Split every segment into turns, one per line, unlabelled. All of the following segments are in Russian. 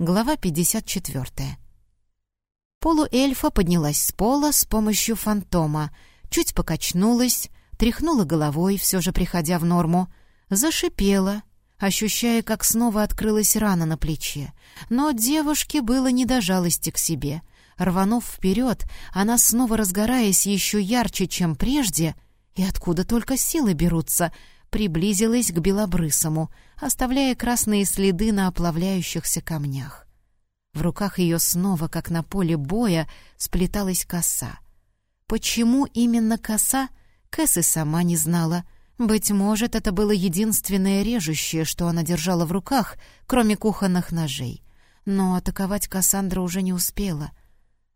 Глава 54. Полуэльфа поднялась с пола с помощью фантома, чуть покачнулась, тряхнула головой, все же приходя в норму, зашипела, ощущая, как снова открылась рана на плече. Но девушке было не до жалости к себе. Рванув вперед, она снова разгораясь еще ярче, чем прежде, и откуда только силы берутся — приблизилась к белобрысому, оставляя красные следы на оплавляющихся камнях. В руках ее снова, как на поле боя, сплеталась коса. Почему именно коса, Кэс и сама не знала. Быть может, это было единственное режущее, что она держала в руках, кроме кухонных ножей. Но атаковать Кассандра уже не успела —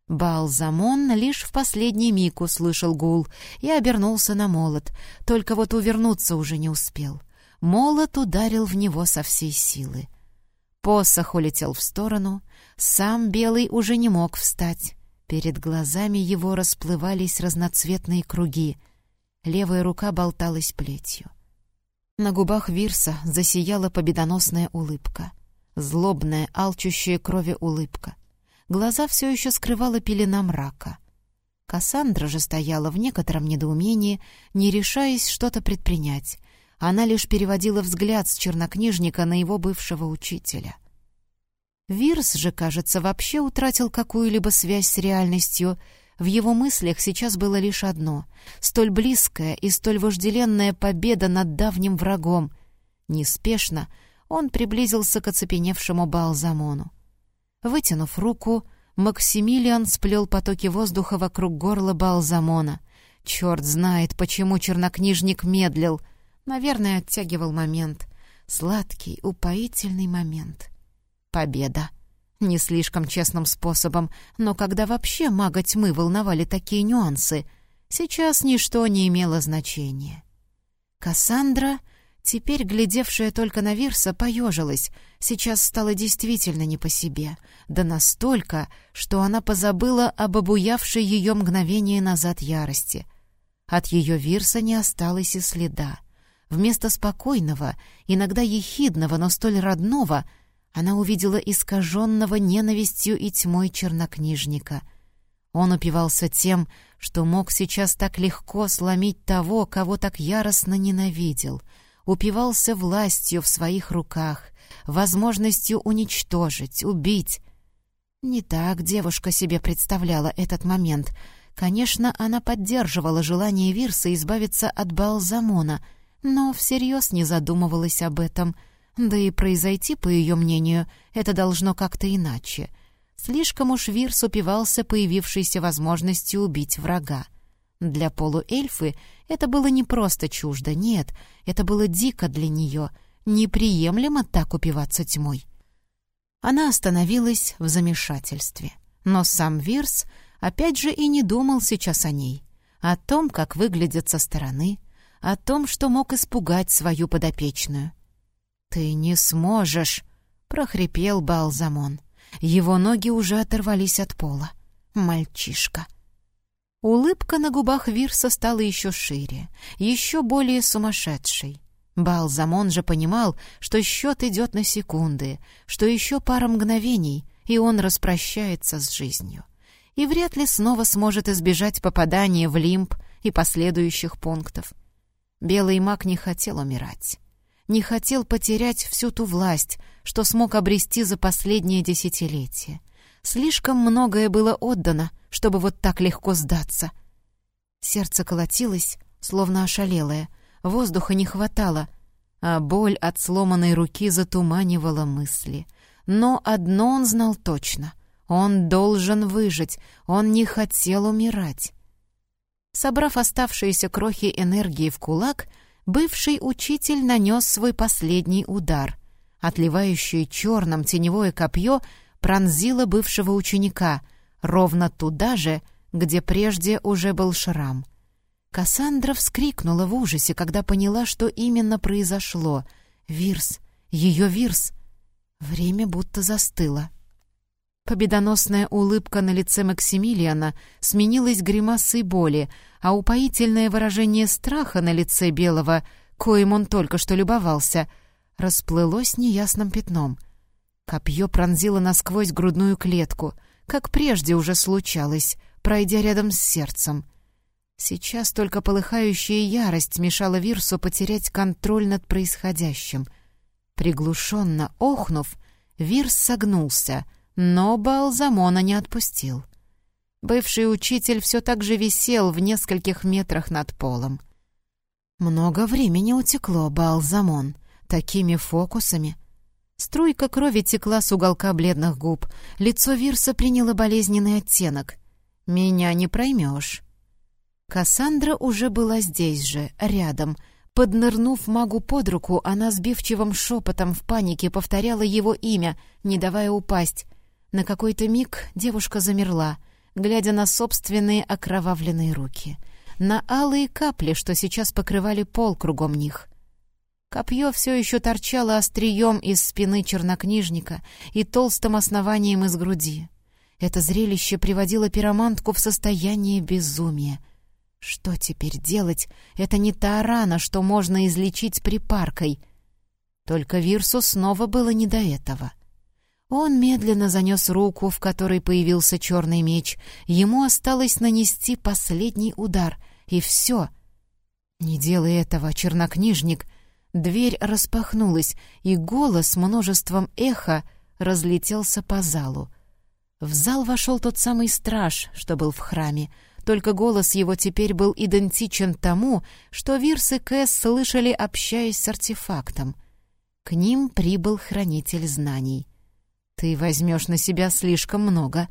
Балзамон лишь в последний миг услышал гул и обернулся на молот, только вот увернуться уже не успел. Молот ударил в него со всей силы. Посох улетел в сторону, сам Белый уже не мог встать. Перед глазами его расплывались разноцветные круги. Левая рука болталась плетью. На губах Вирса засияла победоносная улыбка. Злобная, алчущая крови улыбка — Глаза все еще скрывала пелена мрака. Кассандра же стояла в некотором недоумении, не решаясь что-то предпринять. Она лишь переводила взгляд с чернокнижника на его бывшего учителя. Вирс же, кажется, вообще утратил какую-либо связь с реальностью. В его мыслях сейчас было лишь одно — столь близкая и столь вожделенная победа над давним врагом. Неспешно он приблизился к оцепеневшему Балзамону. Вытянув руку, Максимилиан сплел потоки воздуха вокруг горла Балзамона. Черт знает, почему чернокнижник медлил. Наверное, оттягивал момент. Сладкий, упоительный момент. Победа. Не слишком честным способом, но когда вообще мага тьмы волновали такие нюансы, сейчас ничто не имело значения. Кассандра Теперь, глядевшая только на Вирса, поежилась. Сейчас стало действительно не по себе. Да настолько, что она позабыла об обуявшей ее мгновение назад ярости. От ее Вирса не осталось и следа. Вместо спокойного, иногда ехидного, но столь родного, она увидела искаженного ненавистью и тьмой чернокнижника. Он упивался тем, что мог сейчас так легко сломить того, кого так яростно ненавидел — упивался властью в своих руках, возможностью уничтожить, убить. Не так девушка себе представляла этот момент. Конечно, она поддерживала желание Вирса избавиться от Балзамона, но всерьез не задумывалась об этом. Да и произойти, по ее мнению, это должно как-то иначе. Слишком уж Вирс упивался появившейся возможностью убить врага. Для полуэльфы это было не просто чуждо, нет, это было дико для нее, неприемлемо так упиваться тьмой. Она остановилась в замешательстве. Но сам Вирс опять же и не думал сейчас о ней, о том, как выглядит со стороны, о том, что мог испугать свою подопечную. «Ты не сможешь!» — прохрипел Балзамон. Его ноги уже оторвались от пола. «Мальчишка!» Улыбка на губах Вирса стала еще шире, еще более сумасшедшей. Балзамон же понимал, что счет идет на секунды, что еще пара мгновений, и он распрощается с жизнью. И вряд ли снова сможет избежать попадания в лимб и последующих пунктов. Белый маг не хотел умирать. Не хотел потерять всю ту власть, что смог обрести за последнее десятилетие. Слишком многое было отдано, чтобы вот так легко сдаться. Сердце колотилось, словно ошалелое, воздуха не хватало, а боль от сломанной руки затуманивала мысли. Но одно он знал точно — он должен выжить, он не хотел умирать. Собрав оставшиеся крохи энергии в кулак, бывший учитель нанес свой последний удар. Отливающее черным теневое копье пронзило бывшего ученика — ровно туда же, где прежде уже был шрам. Кассандра вскрикнула в ужасе, когда поняла, что именно произошло. Вирс, ее Вирс. Время будто застыло. Победоносная улыбка на лице Максимилиана сменилась гримасой боли, а упоительное выражение страха на лице Белого, коим он только что любовался, расплылось неясным пятном. Копье пронзило насквозь грудную клетку, как прежде уже случалось, пройдя рядом с сердцем. Сейчас только полыхающая ярость мешала Вирсу потерять контроль над происходящим. Приглушенно охнув, Вирс согнулся, но Балзамона не отпустил. Бывший учитель все так же висел в нескольких метрах над полом. Много времени утекло, Балзамон, такими фокусами. Струйка крови текла с уголка бледных губ, лицо Вирса приняло болезненный оттенок. «Меня не проймешь». Кассандра уже была здесь же, рядом. Поднырнув магу под руку, она сбивчивым шепотом в панике повторяла его имя, не давая упасть. На какой-то миг девушка замерла — глядя на собственные окровавленные руки, на алые капли, что сейчас покрывали пол кругом них. Копье все еще торчало острием из спины чернокнижника и толстым основанием из груди. Это зрелище приводило пиромантку в состояние безумия. Что теперь делать? Это не та рана, что можно излечить припаркой. Только Вирсу снова было не до этого. Он медленно занес руку, в которой появился черный меч. Ему осталось нанести последний удар, и все. «Не делай этого, чернокнижник!» Дверь распахнулась, и голос множеством эха разлетелся по залу. В зал вошел тот самый страж, что был в храме, только голос его теперь был идентичен тому, что Вирс и Кэс слышали, общаясь с артефактом. К ним прибыл хранитель знаний. «Ты возьмешь на себя слишком много».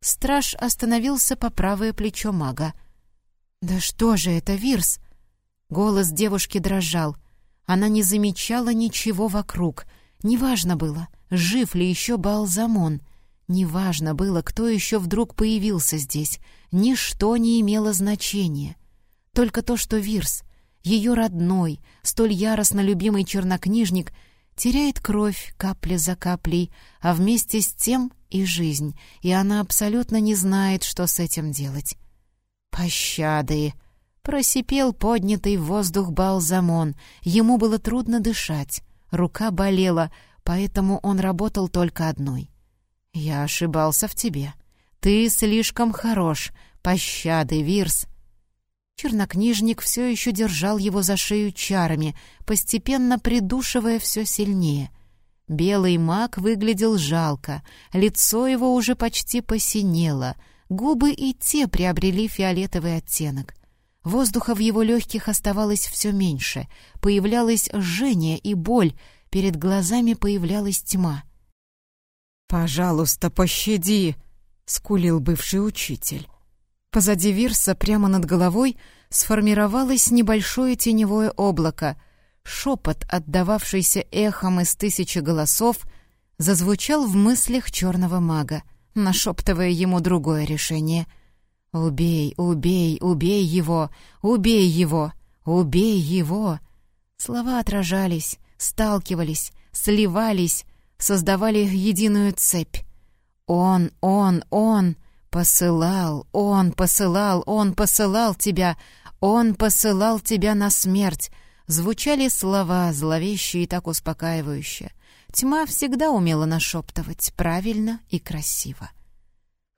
Страж остановился по правое плечо мага. «Да что же это, Вирс?» Голос девушки дрожал. Она не замечала ничего вокруг. Неважно было, жив ли еще Балзамон. Неважно было, кто еще вдруг появился здесь. Ничто не имело значения. Только то, что Вирс, ее родной, столь яростно любимый чернокнижник — теряет кровь капля за каплей, а вместе с тем и жизнь, и она абсолютно не знает, что с этим делать. «Пощады!» — просипел поднятый в воздух Балзамон. Ему было трудно дышать, рука болела, поэтому он работал только одной. «Я ошибался в тебе. Ты слишком хорош. Пощады, Вирс!» Чернокнижник все еще держал его за шею чарами, постепенно придушивая все сильнее. Белый маг выглядел жалко, лицо его уже почти посинело, губы и те приобрели фиолетовый оттенок. Воздуха в его легких оставалось все меньше, появлялось жжение и боль, перед глазами появлялась тьма.
«Пожалуйста, пощади!» — скулил бывший учитель. Позади Вирса, прямо над головой, сформировалось небольшое теневое облако. Шепот, отдававшийся эхом из тысячи голосов, зазвучал в мыслях черного мага, нашептывая ему другое решение. «Убей, убей, убей его! Убей его! Убей его!» Слова отражались, сталкивались, сливались, создавали единую цепь. «Он, он, он!» Посылал, он посылал, он посылал тебя, он посылал тебя на смерть. Звучали слова, зловещие и так успокаивающие. Тьма всегда умела нашептывать правильно и красиво.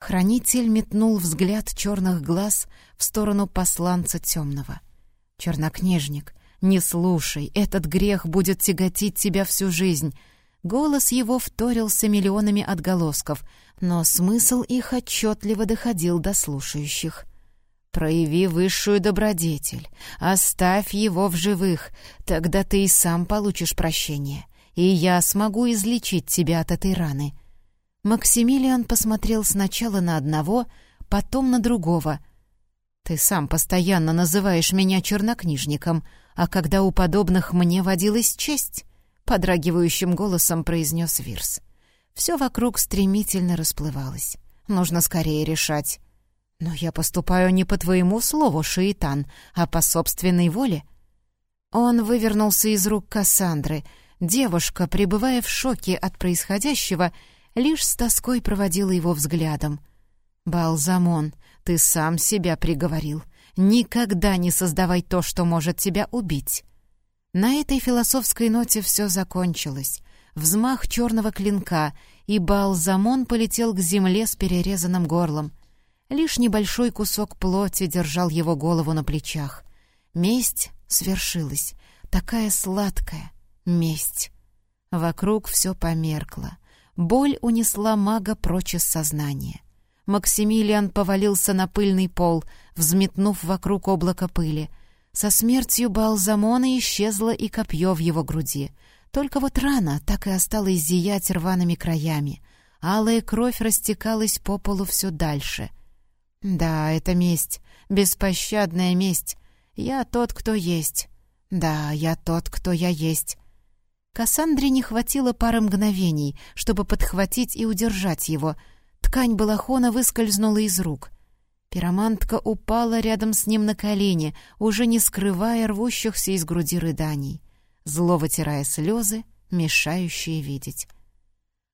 Хранитель метнул взгляд черных глаз в сторону посланца темного. «Чернокнижник, не слушай, этот грех будет тяготить тебя всю жизнь». Голос его вторился миллионами отголосков, но смысл их отчетливо доходил до слушающих. «Прояви высшую добродетель, оставь его в живых, тогда ты и сам получишь прощение, и я смогу излечить тебя от этой раны». Максимилиан посмотрел сначала на одного, потом на другого. «Ты сам постоянно называешь меня чернокнижником, а когда у подобных мне водилась честь?» — подрагивающим голосом произнес Вирс. Все вокруг стремительно расплывалось. Нужно скорее решать. Но я поступаю не по твоему слову, Шиитан, а по собственной воле. Он вывернулся из рук Кассандры. Девушка, пребывая в шоке от происходящего, лишь с тоской проводила его взглядом. «Балзамон, ты сам себя приговорил. Никогда не создавай то, что может тебя убить». На этой философской ноте все закончилось.
взмах черного клинка, и Балзамон полетел к земле с перерезанным горлом. Лишь небольшой кусок плоти держал его голову на плечах. Месть свершилась, такая сладкая месть. Вокруг все померкло. Боль унесла мага прочь из сознания. Максимилиан повалился на пыльный пол, взметнув вокруг облако пыли. Со смертью Балзамона исчезло и копье в его груди. Только вот рана так и осталась зиять рваными краями. Алая кровь растекалась по полу все дальше. «Да, это месть, беспощадная месть. Я тот, кто есть. Да, я тот, кто я есть». Кассандре не хватило пары мгновений, чтобы подхватить и удержать его. Ткань балахона выскользнула из рук. Пиромантка упала рядом с ним на колени, уже не скрывая рвущихся из груди рыданий, зло вытирая слезы, мешающие видеть.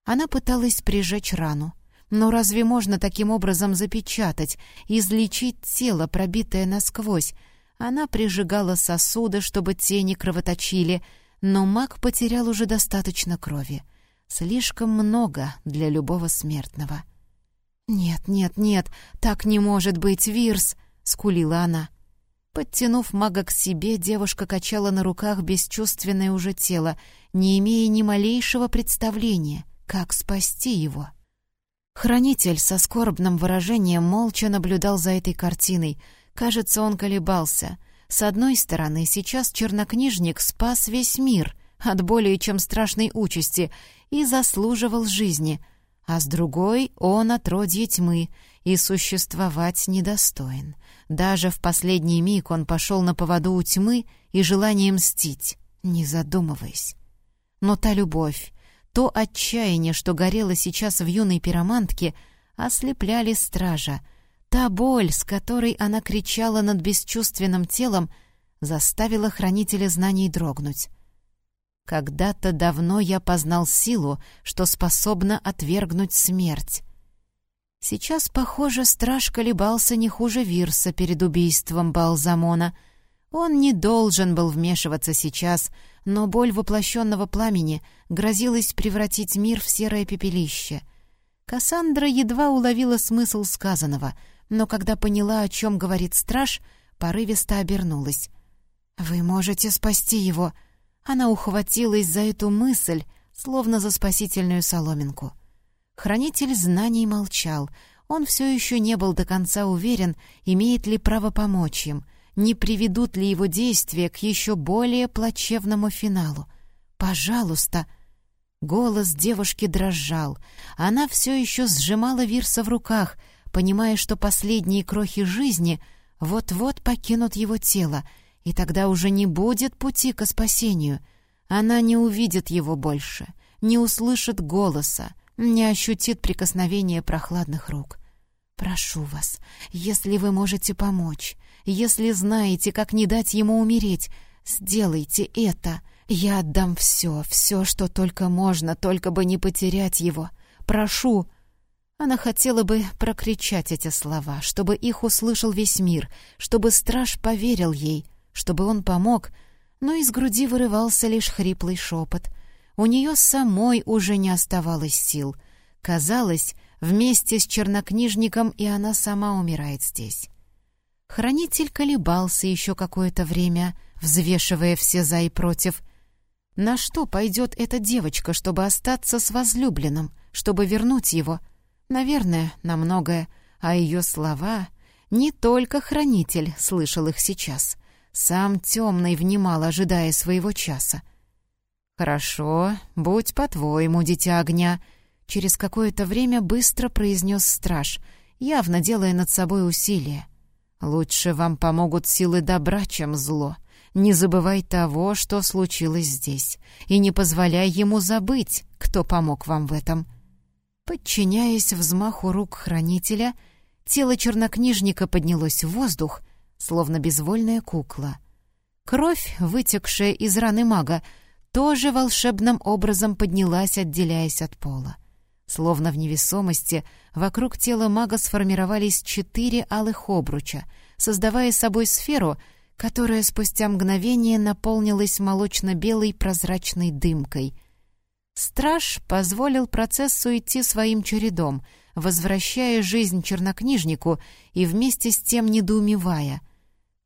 Она пыталась прижечь рану. Но разве можно таким образом запечатать, излечить тело, пробитое насквозь? Она прижигала сосуды, чтобы те не кровоточили, но маг потерял уже достаточно крови. Слишком много для любого смертного. «Нет, нет, нет, так не может быть, Вирс!» — скулила она. Подтянув мага к себе, девушка качала на руках бесчувственное уже тело, не имея ни малейшего представления, как спасти его. Хранитель со скорбным выражением молча наблюдал за этой картиной. Кажется, он колебался. С одной стороны, сейчас чернокнижник спас весь мир от более чем страшной участи и заслуживал жизни, а с другой — он отродье тьмы и существовать недостоин. Даже в последний миг он пошел на поводу у тьмы и желание мстить, не задумываясь. Но та любовь, то отчаяние, что горело сейчас в юной пиромантке, ослепляли стража. Та боль, с которой она кричала над бесчувственным телом, заставила хранителя знаний дрогнуть. Когда-то давно я познал силу, что способна отвергнуть смерть. Сейчас, похоже, страж колебался не хуже Вирса перед убийством Балзамона. Он не должен был вмешиваться сейчас, но боль воплощенного пламени грозилась превратить мир в серое пепелище. Кассандра едва уловила смысл сказанного, но когда поняла, о чем говорит страж, порывисто обернулась. «Вы можете спасти его!» Она ухватилась за эту мысль, словно за спасительную соломинку. Хранитель знаний молчал. Он все еще не был до конца уверен, имеет ли право помочь им — не приведут ли его действия к еще более плачевному финалу. «Пожалуйста!» Голос девушки дрожал. Она все еще сжимала Вирса в руках, понимая, что последние крохи жизни вот-вот покинут его тело, и тогда уже не будет пути к спасению. Она не увидит его больше, не услышит голоса, не ощутит прикосновения прохладных рук. «Прошу вас, если вы можете помочь, если знаете, как не дать ему умереть, сделайте это. Я отдам все, все, что только можно, только бы не потерять его. Прошу!» Она хотела бы прокричать эти слова, чтобы их услышал весь мир, чтобы страж поверил ей, чтобы он помог, но из груди вырывался лишь хриплый шепот. У нее самой уже не оставалось сил. Казалось, вместе с чернокнижником и она сама умирает здесь. Хранитель колебался еще какое-то время, взвешивая все «за» и «против». На что пойдет эта девочка, чтобы остаться с возлюбленным, чтобы вернуть его? Наверное, на многое. А ее слова... Не только хранитель слышал их сейчас. Сам темный внимал, ожидая своего часа. «Хорошо, будь по-твоему, дитя огня», — через какое-то время быстро произнес страж, явно делая над собой усилие. Лучше вам помогут силы добра, чем зло. Не забывай того, что случилось здесь, и не позволяй ему забыть, кто помог вам в этом. Подчиняясь взмаху рук хранителя, тело чернокнижника поднялось в воздух, словно безвольная кукла. Кровь, вытекшая из раны мага, тоже волшебным образом поднялась, отделяясь от пола. Словно в невесомости, вокруг тела мага сформировались четыре алых обруча, создавая собой сферу, которая спустя мгновение наполнилась молочно-белой прозрачной дымкой. Страж позволил процессу идти своим чередом, возвращая жизнь чернокнижнику и вместе с тем недоумевая,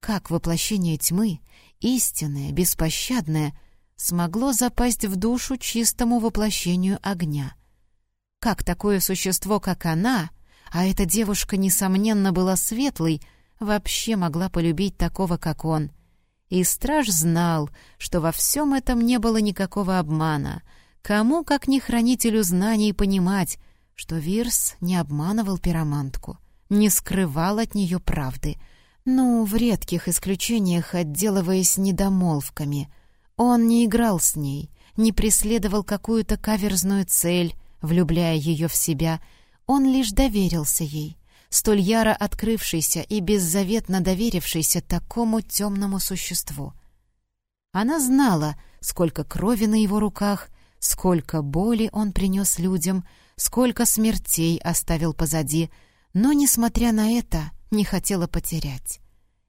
как воплощение тьмы, истинное, беспощадное, смогло запасть в душу чистому воплощению огня. Как такое существо, как она, а эта девушка, несомненно, была светлой, вообще могла полюбить такого, как он. И страж знал, что во всем этом не было никакого обмана. Кому, как не хранителю знаний, понимать, что Вирс не обманывал пиромантку, не скрывал от нее правды, ну, в редких исключениях отделываясь недомолвками. Он не играл с ней, не преследовал какую-то каверзную цель, влюбляя ее в себя, он лишь доверился ей, столь яро открывшийся и беззаветно доверившийся такому темному существу. Она знала, сколько крови на его руках, сколько боли он принес людям, сколько смертей оставил позади, но, несмотря на это, не хотела потерять.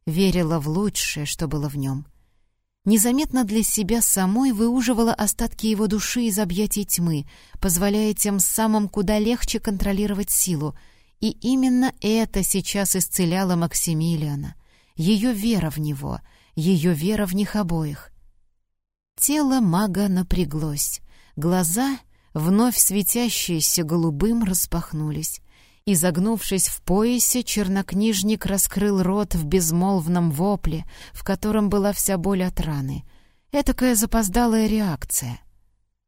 Верила в лучшее, что было в нем. Незаметно для себя самой выуживала остатки его души из объятий тьмы, позволяя тем самым куда легче контролировать силу. И именно это сейчас исцеляло Максимилиана. Ее вера в него, ее вера в них обоих. Тело мага напряглось. Глаза, вновь светящиеся голубым, распахнулись. Изогнувшись в поясе, чернокнижник раскрыл рот в безмолвном вопле, в котором была вся боль от раны. Этакая запоздалая реакция.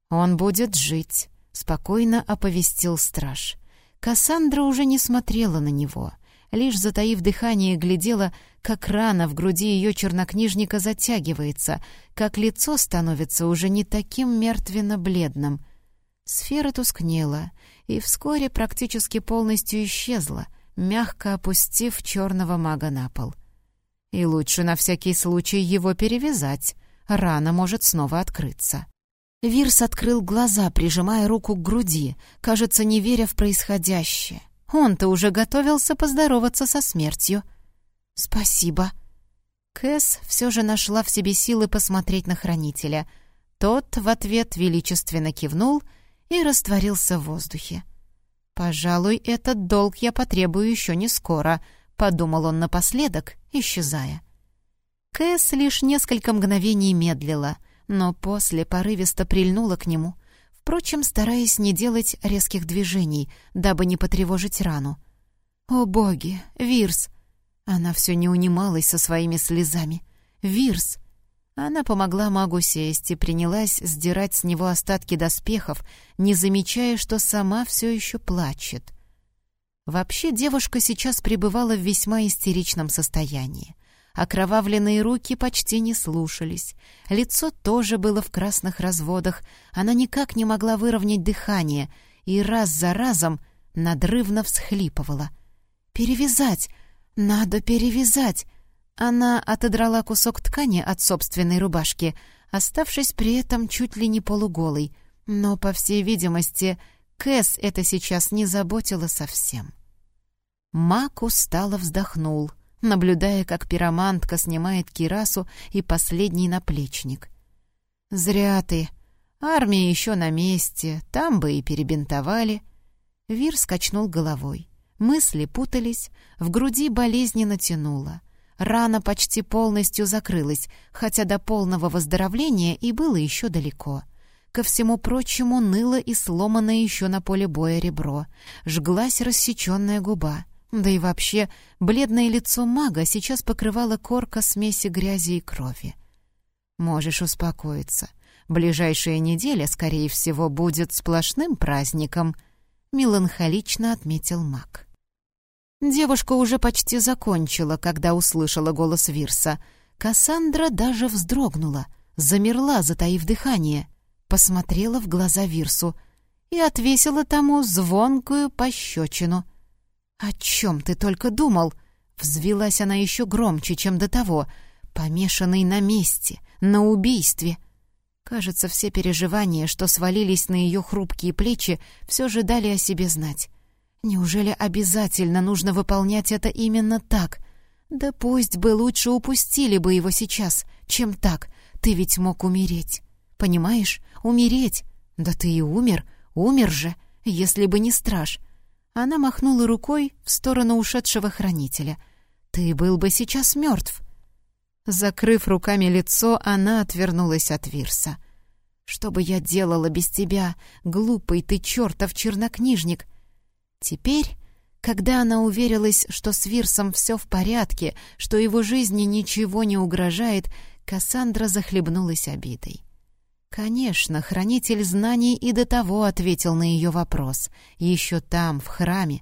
«Он будет жить», — спокойно оповестил страж. Кассандра уже не смотрела на него, лишь затаив дыхание, глядела, как рана в груди ее чернокнижника затягивается, как лицо становится уже не таким мертвенно-бледным. Сфера тускнела — и вскоре практически полностью исчезла, мягко опустив черного мага на пол. И лучше на всякий случай его перевязать, рана может снова открыться. Вирс открыл глаза, прижимая руку к груди, кажется, не веря в происходящее. Он-то уже готовился поздороваться со смертью. «Спасибо». Кэс все же нашла в себе силы посмотреть на хранителя. Тот в ответ величественно кивнул — и растворился в воздухе. «Пожалуй, этот долг я потребую еще не скоро», — подумал он напоследок, исчезая. Кэс лишь несколько мгновений медлила, но после порывисто прильнула к нему, впрочем, стараясь не делать резких движений, дабы не потревожить рану. «О боги! Вирс!» Она все не унималась со своими слезами. «Вирс! Она помогла магу сесть и принялась сдирать с него остатки доспехов, не замечая, что сама все еще плачет. Вообще девушка сейчас пребывала в весьма истеричном состоянии. Окровавленные руки почти не слушались. Лицо тоже было в красных разводах. Она никак не могла выровнять дыхание и раз за разом надрывно всхлипывала. «Перевязать! Надо перевязать!» Она отодрала кусок ткани от собственной рубашки, оставшись при этом чуть ли не полуголой. Но, по всей видимости, Кэс это сейчас не заботило совсем. Мак устало вздохнул, наблюдая, как пиромантка снимает кирасу и последний наплечник. «Зря ты. Армия еще на месте, там бы и перебинтовали». Вир скачнул головой. Мысли путались, в груди болезненно тянуло — Рана почти полностью закрылась, хотя до полного выздоровления и было еще далеко. Ко всему прочему ныло и сломанное еще на поле боя ребро. Жглась рассеченная губа. Да и вообще, бледное лицо мага сейчас покрывало корка смеси грязи и крови. «Можешь успокоиться. Ближайшая неделя, скорее всего, будет сплошным праздником», — меланхолично отметил маг. Девушка уже почти закончила, когда услышала голос Вирса. Кассандра даже вздрогнула, замерла, затаив дыхание, посмотрела в глаза Вирсу и отвесила тому звонкую пощечину. «О чем ты только думал?» Взвилась она еще громче, чем до того, помешанный на месте, на убийстве. Кажется, все переживания, что свалились на ее хрупкие плечи, все же дали о себе знать. Неужели обязательно нужно выполнять это именно так? Да пусть бы лучше упустили бы его сейчас, чем так. Ты ведь мог умереть. Понимаешь? Умереть. «Да ты и умер, умер же, если бы не страж». Она махнула рукой в сторону ушедшего хранителя. «Ты был бы сейчас мертв». Закрыв руками лицо, она отвернулась от Вирса. «Что бы я делала без тебя, глупый ты чертов чернокнижник?» Теперь, когда она уверилась, что с Вирсом все в порядке, что его жизни ничего не угрожает, Кассандра захлебнулась обидой. Конечно, хранитель знаний и до того ответил на ее вопрос, еще там, в храме.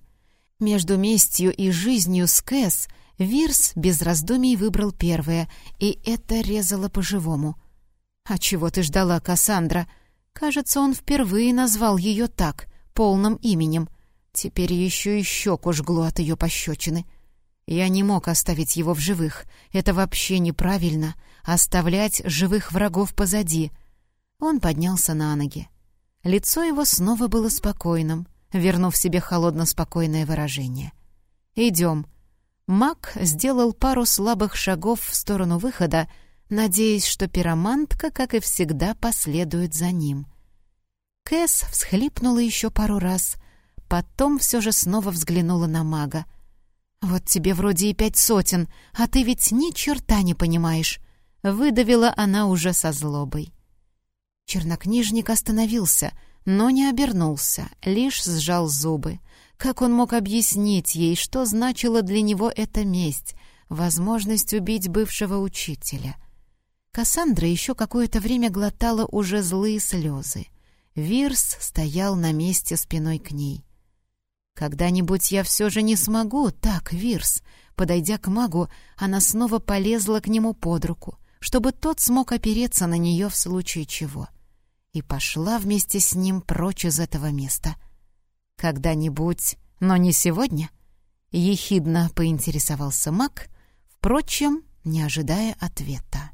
Между местью и жизнью с Кэс Вирс без раздумий выбрал первое, и это резало по-живому. «А чего ты ждала, Кассандра?» Кажется, он впервые назвал ее так, полным именем. Теперь еще и щеку жгло от ее пощечины. Я не мог оставить его в живых. Это вообще неправильно — оставлять живых врагов позади. Он поднялся на ноги. Лицо его снова было спокойным, вернув себе холодно-спокойное выражение. «Идем». Мак сделал пару слабых шагов в сторону выхода, надеясь, что пиромантка, как и всегда, последует за ним. Кэс всхлипнула еще пару раз, потом все же снова взглянула на мага. «Вот тебе вроде и пять сотен, а ты ведь ни черта не понимаешь», — выдавила она уже со злобой. Чернокнижник остановился, но не обернулся, лишь сжал зубы. Как он мог объяснить ей, что значила для него эта месть, возможность убить бывшего учителя? Кассандра еще какое-то время глотала уже злые слезы. Вирс стоял на месте спиной к ней. «Когда-нибудь я все же не смогу, так, Вирс». Подойдя к магу, она снова полезла к нему под руку, чтобы тот смог опереться на нее в случае чего. И пошла вместе с ним прочь из этого места. «Когда-нибудь, но не сегодня?» Ехидно поинтересовался маг, впрочем, не ожидая ответа.